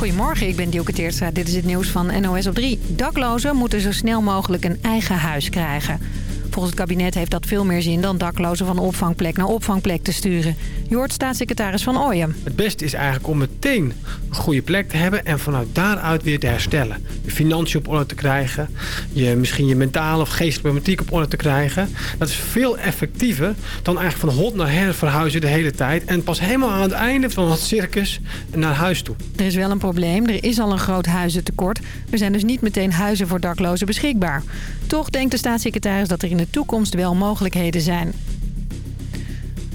Goedemorgen, ik ben Dielke Teertstra. Dit is het nieuws van NOS op 3. Daklozen moeten zo snel mogelijk een eigen huis krijgen. Volgens het kabinet heeft dat veel meer zin dan daklozen van opvangplek naar opvangplek te sturen. Je hoort staatssecretaris Van Ooyen. Het beste is eigenlijk om meteen een goede plek te hebben en vanuit daaruit weer te herstellen. Je financiën op orde te krijgen, je, misschien je mentale of geestelijke problematiek op orde te krijgen. Dat is veel effectiever dan eigenlijk van hot naar her verhuizen de hele tijd. En pas helemaal aan het einde van het circus naar huis toe. Er is wel een probleem, er is al een groot huizentekort. Er zijn dus niet meteen huizen voor daklozen beschikbaar. Toch denkt de staatssecretaris dat er in de toekomst wel mogelijkheden zijn.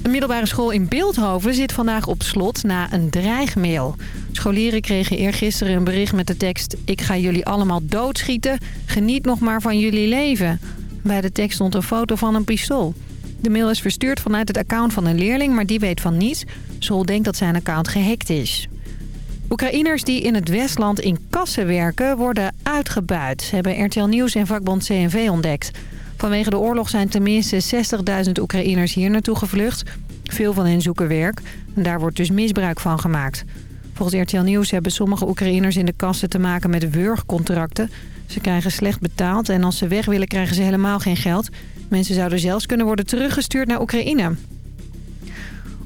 Een middelbare school in Beeldhoven zit vandaag op slot na een dreigmail. Scholieren kregen eergisteren een bericht met de tekst... Ik ga jullie allemaal doodschieten, geniet nog maar van jullie leven. Bij de tekst stond een foto van een pistool. De mail is verstuurd vanuit het account van een leerling, maar die weet van niets. School denkt dat zijn account gehackt is. Oekraïners die in het Westland in kassen werken worden uitgebuit... hebben RTL Nieuws en vakbond CNV ontdekt... Vanwege de oorlog zijn tenminste 60.000 Oekraïners hier naartoe gevlucht. Veel van hen zoeken werk. En daar wordt dus misbruik van gemaakt. Volgens RTL Nieuws hebben sommige Oekraïners in de kassen te maken met wurgcontracten. Ze krijgen slecht betaald en als ze weg willen krijgen ze helemaal geen geld. Mensen zouden zelfs kunnen worden teruggestuurd naar Oekraïne.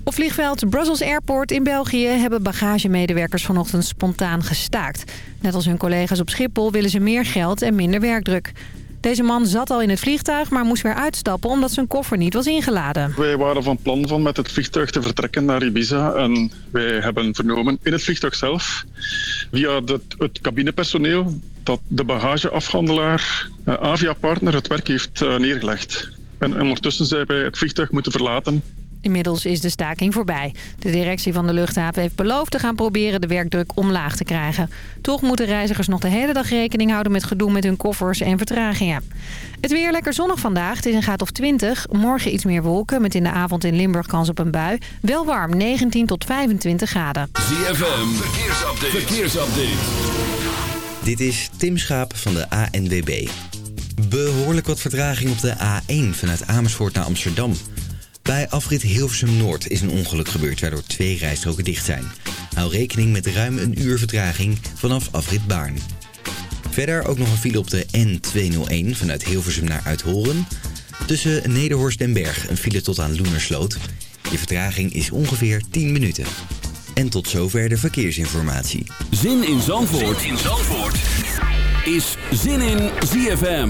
Op vliegveld Brussels Airport in België hebben bagagemedewerkers vanochtend spontaan gestaakt. Net als hun collega's op Schiphol willen ze meer geld en minder werkdruk. Deze man zat al in het vliegtuig, maar moest weer uitstappen omdat zijn koffer niet was ingeladen. Wij waren van plan van met het vliegtuig te vertrekken naar Ibiza. En wij hebben vernomen in het vliegtuig zelf, via het, het cabinepersoneel, dat de bagageafhandelaar uh, Avia Partner het werk heeft uh, neergelegd. En ondertussen zijn wij het vliegtuig moeten verlaten. Inmiddels is de staking voorbij. De directie van de luchthaven heeft beloofd te gaan proberen de werkdruk omlaag te krijgen. Toch moeten reizigers nog de hele dag rekening houden met gedoe met hun koffers en vertragingen. Het weer lekker zonnig vandaag. Het is een graad of 20. Morgen iets meer wolken met in de avond in Limburg kans op een bui. Wel warm, 19 tot 25 graden. ZFM, verkeersupdate. verkeersupdate. Dit is Tim Schaap van de ANWB. Behoorlijk wat vertraging op de A1 vanuit Amersfoort naar Amsterdam. Bij afrit Hilversum Noord is een ongeluk gebeurd waardoor twee rijstroken dicht zijn. Hou rekening met ruim een uur vertraging vanaf afrit Baarn. Verder ook nog een file op de N201 vanuit Hilversum naar Uithoren. Tussen Nederhorst en Berg een file tot aan Loenersloot. Je vertraging is ongeveer 10 minuten. En tot zover de verkeersinformatie. Zin in Zandvoort, zin in Zandvoort. is Zin in ZFM.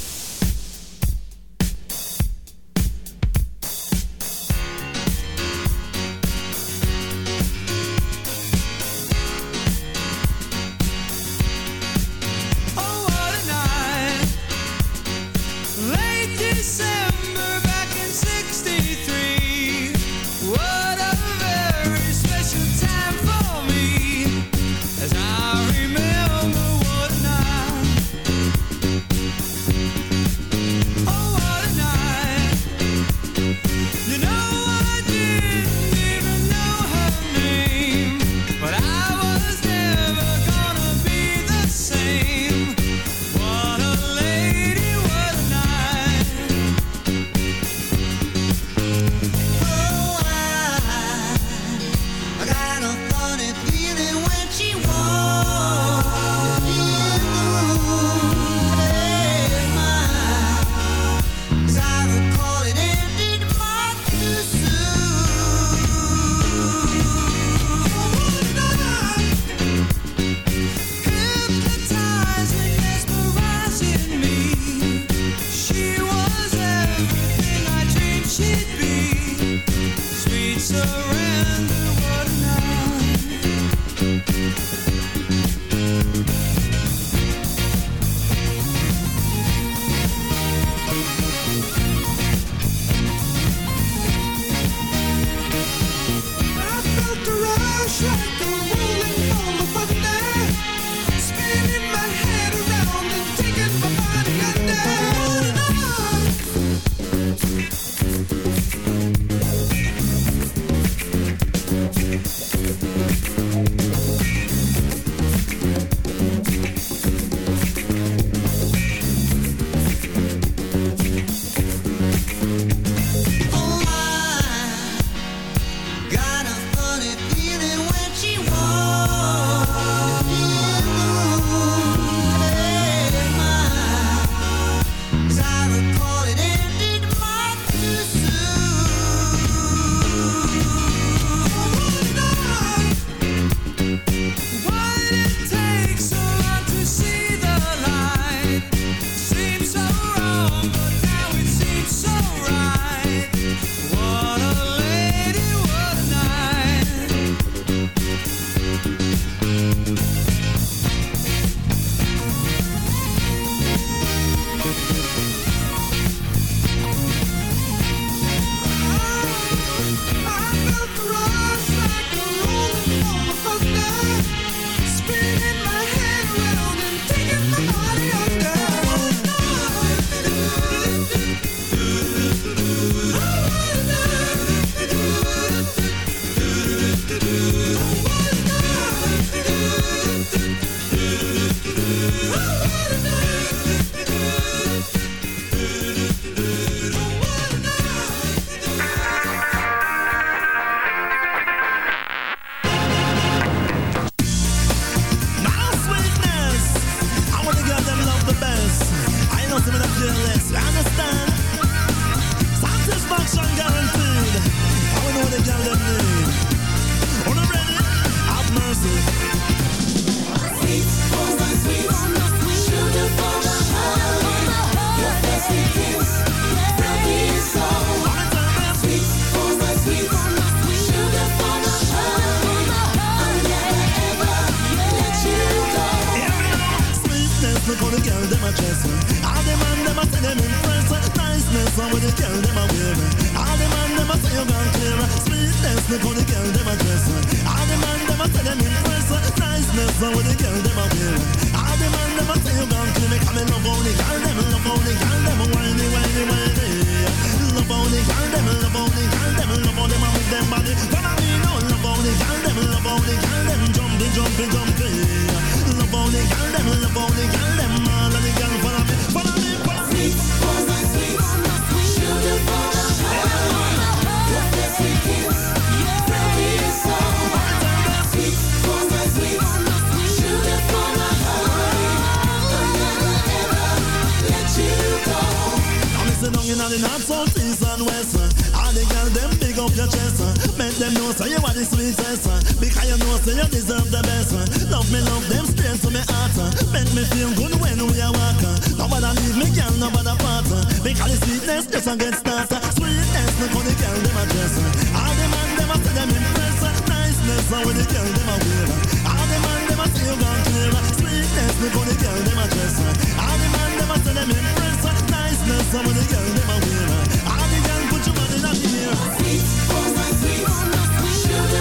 know, so you are the sweetest uh, Because you know, so you deserve the best uh, Love me, love them straight to my heart Make me feel good when we are walking uh, Nobody leave me, girl, nobody part uh, Because the sweetness just a get started. Sweetness, look how the girl them a dress uh, All the man them a say them impress uh, Niceness, for the girl them a wear uh, All the man them a say you gone clear Sweetness, look how the girl them a dress uh, All the man them a say them impress uh, Niceness, for the girl them a wear uh, All the girl put your body down here. Sweet, oh my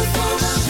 for a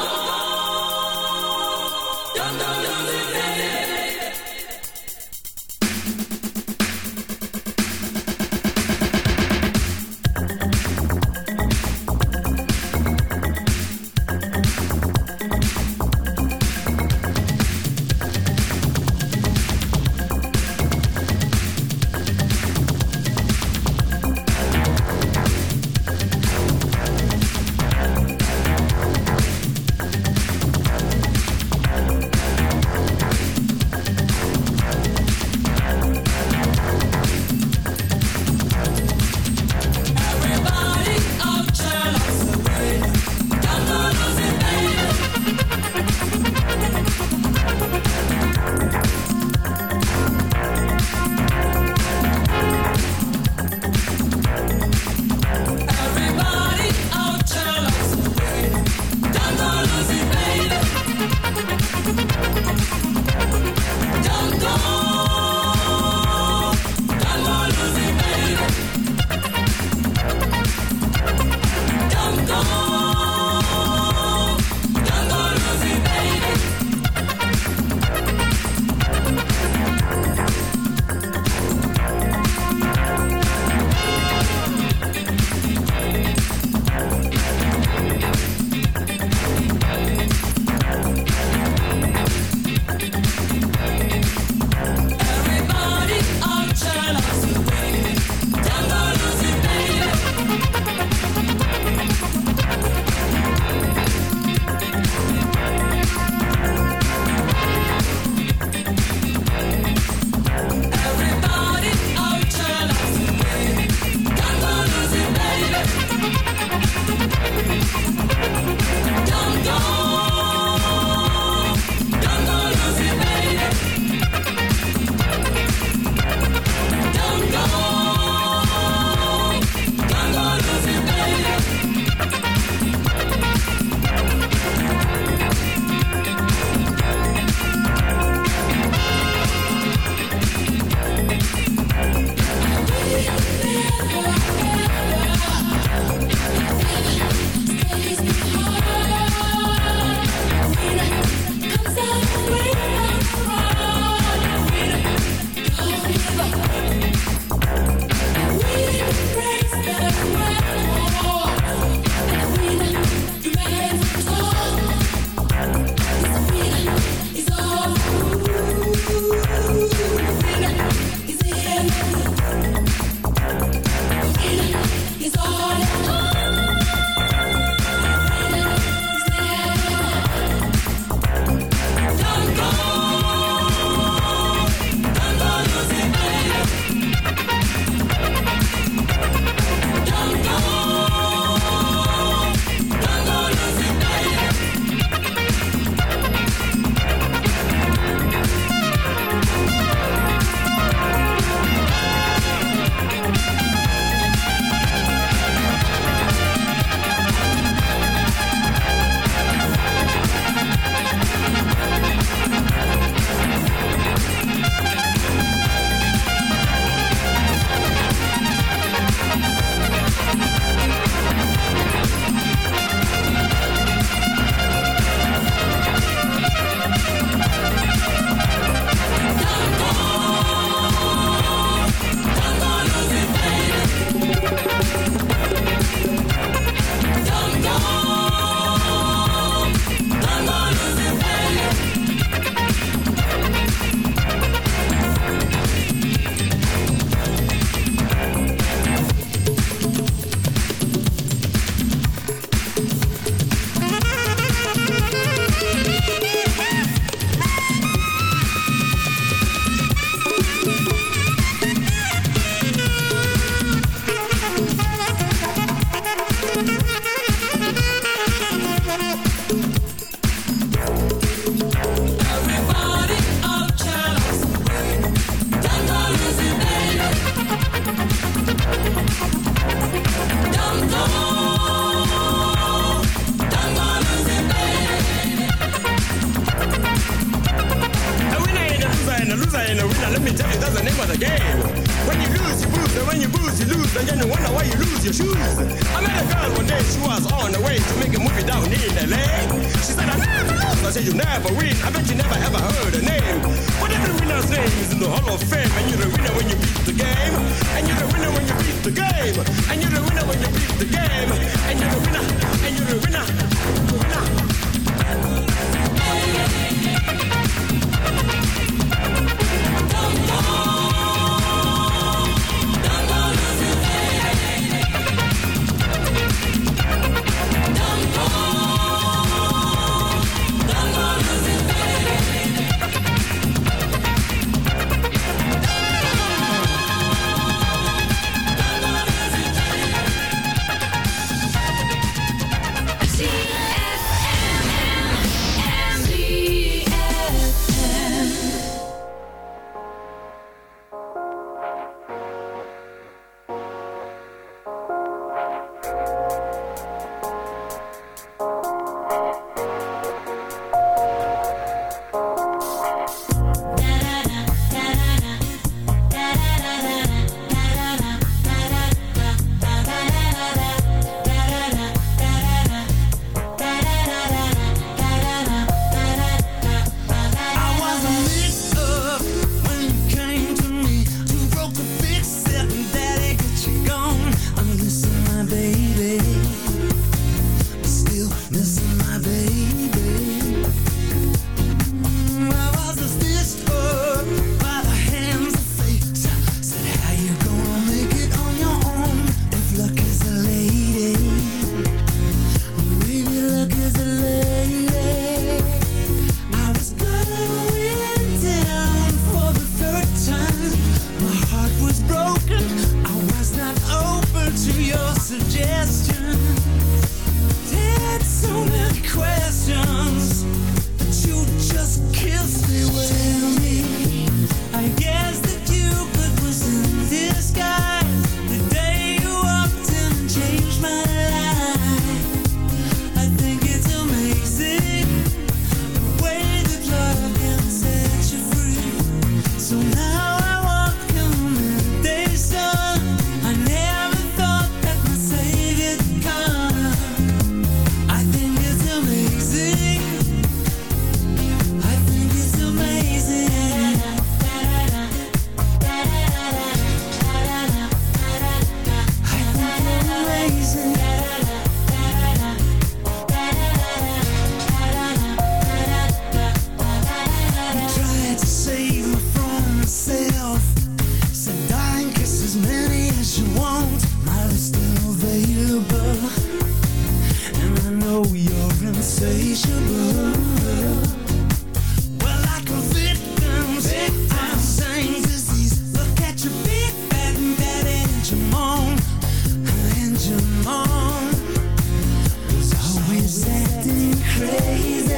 crazy.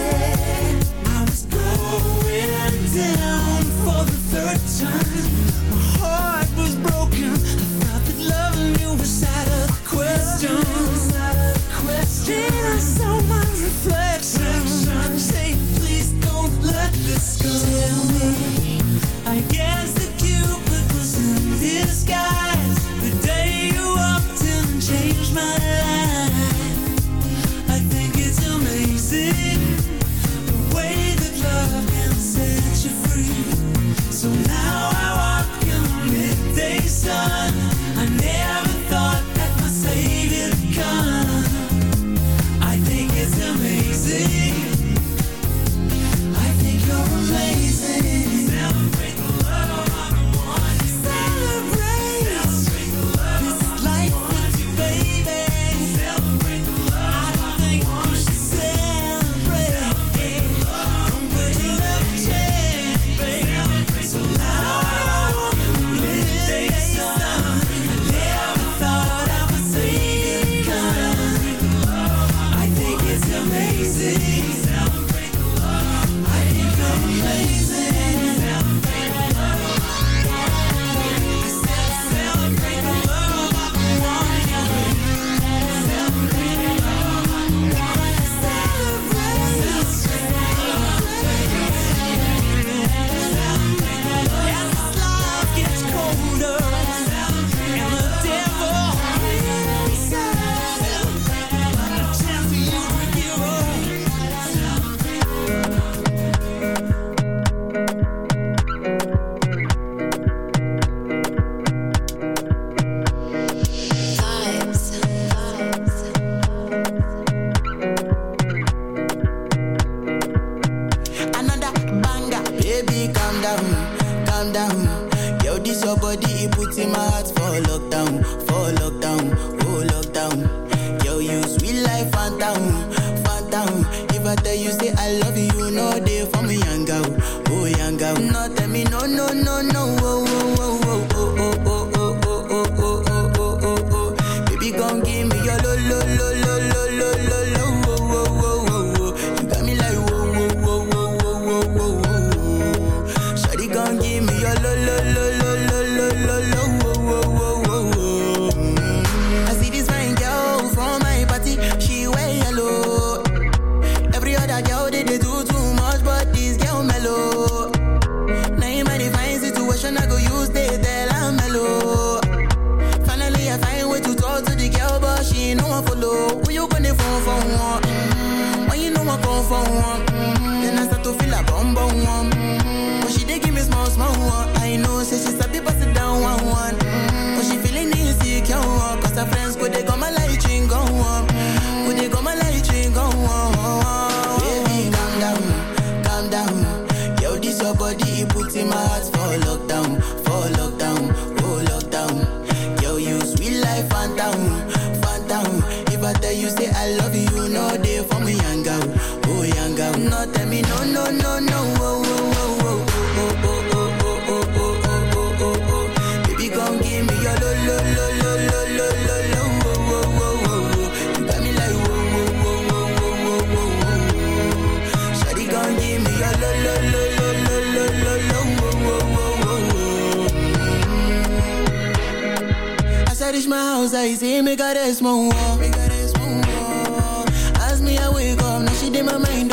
I was going down night, see me got a small As me I wake up, now she did my mind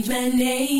change my name.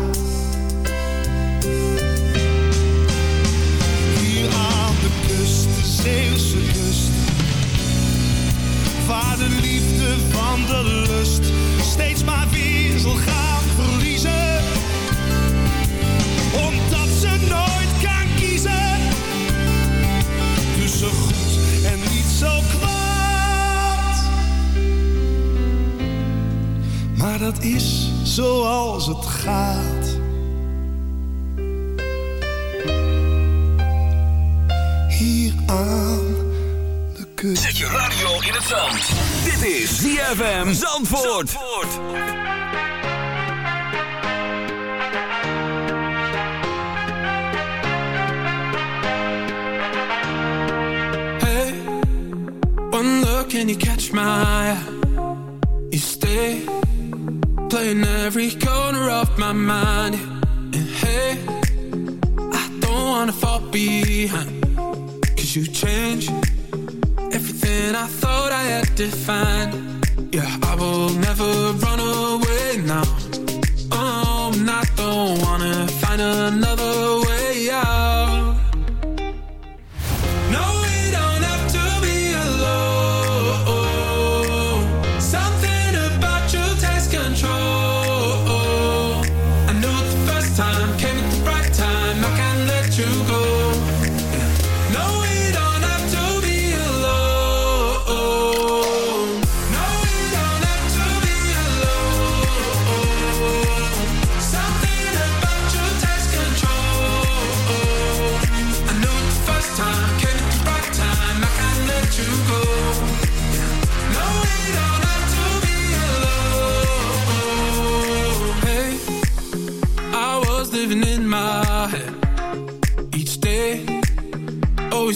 Zoals het gaat. Hier aan de kust. Zet je radio in het zand. Dit is ZFM Zandvoort. Hey, one look and you catch my eye. Playing every corner of my mind. And hey, I don't wanna fall behind. Cause you change everything I thought I had defined. Yeah, I will never run away now. Oh, I don't wanna find another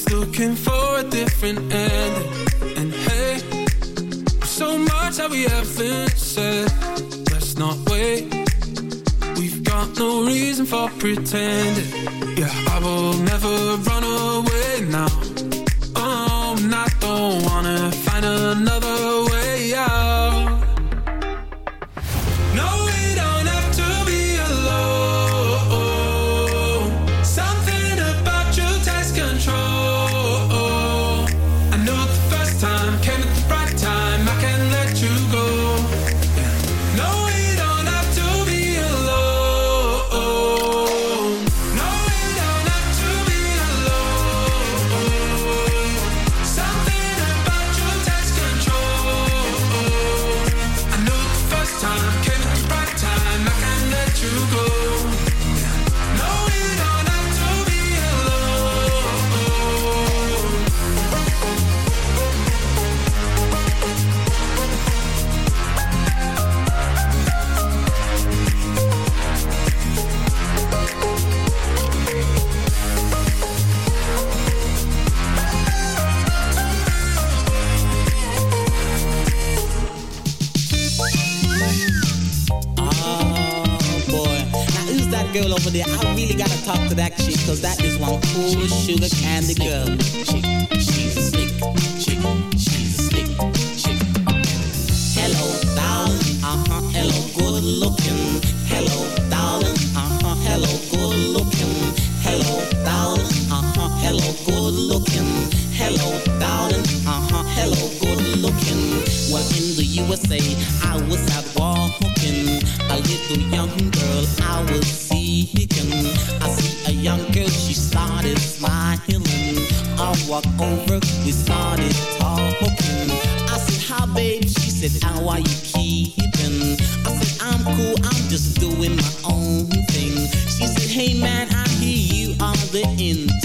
looking for a different ending. And hey, so much that we haven't said. Let's not wait. We've got no reason for pretending. Yeah, I will never run away now. Hello, good looking. Hello, darling, uh-huh, hello, good looking. Well, in the USA, I was out walking. A little young girl I was seeking. I see a young girl, she started smiling. I walk over, we started talking. I said, hi babe, she said, how are you keeping? I said, I'm cool, I'm just doing my own thing. She said, hey man, I hear you are the in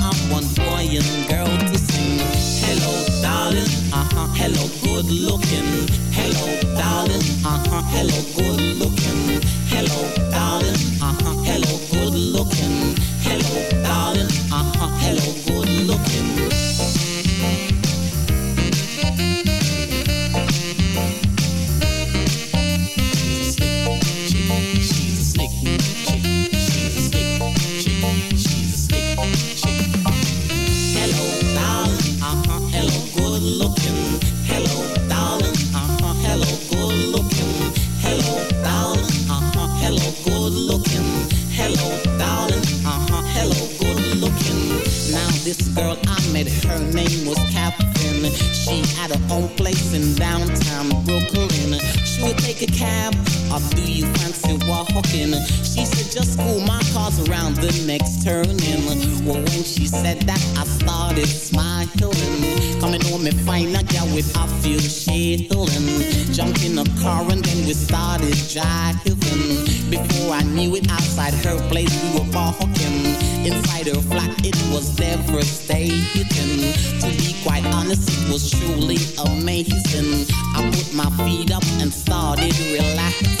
And girl to sing. Hello, darling. Uh huh. Hello, good looking. Hello, darling. Uh huh. Hello, good looking. Hello, She had her own place in downtown Brooklyn. She would take a cab, do you fancy walking? She said, just cool my car's around the next turning. Well, when she said that, I started smiling. Coming home and find a girl with a feel shilling. Jumped in a car and then we started driving. Before I knew it, outside her place we were walking. inside her flat. It was devastating. To be quite honest, it was truly amazing. I put my feet up and started relaxing.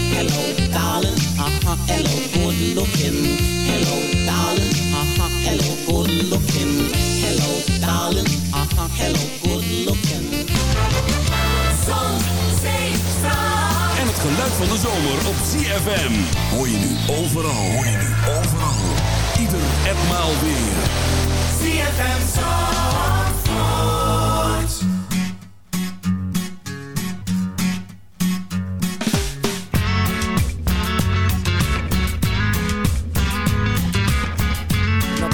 Hello, darling, uh-huh, hello, good looking. Hello, darling, uh-huh, hello, good looking. Hello, darling, uh-huh, hello, good looking. Zon, zee, En het geluid van de zomer op ZFM. Hoor je nu overal, hoor je nu overal. Ieder en maal weer. ZFM Zandvoort.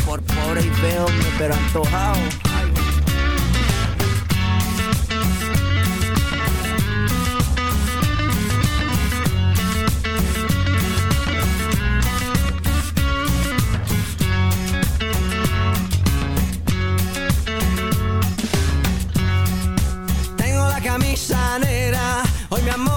Por pobre y feo, pero antojado. Tengo la camisa negra, hoy mi amor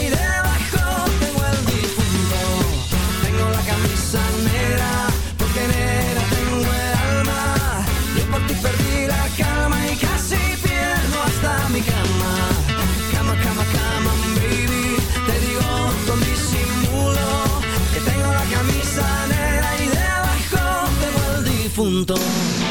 y punto.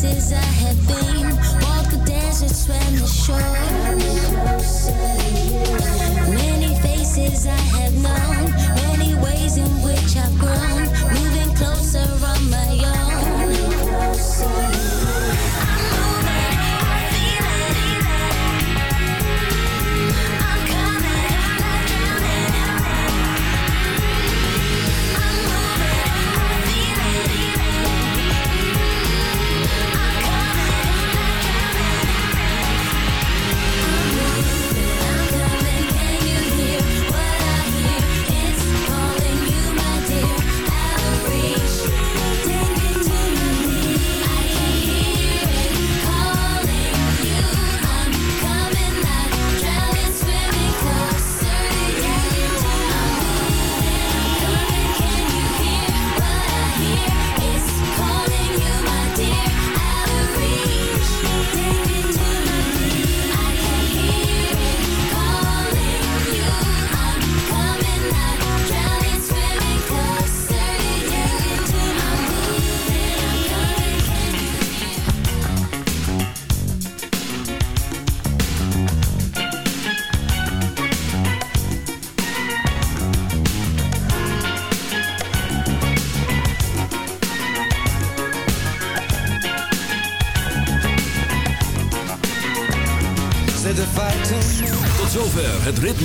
places I have been. Walk the deserts swam the shore. Many faces I have known, many ways in which I've grown.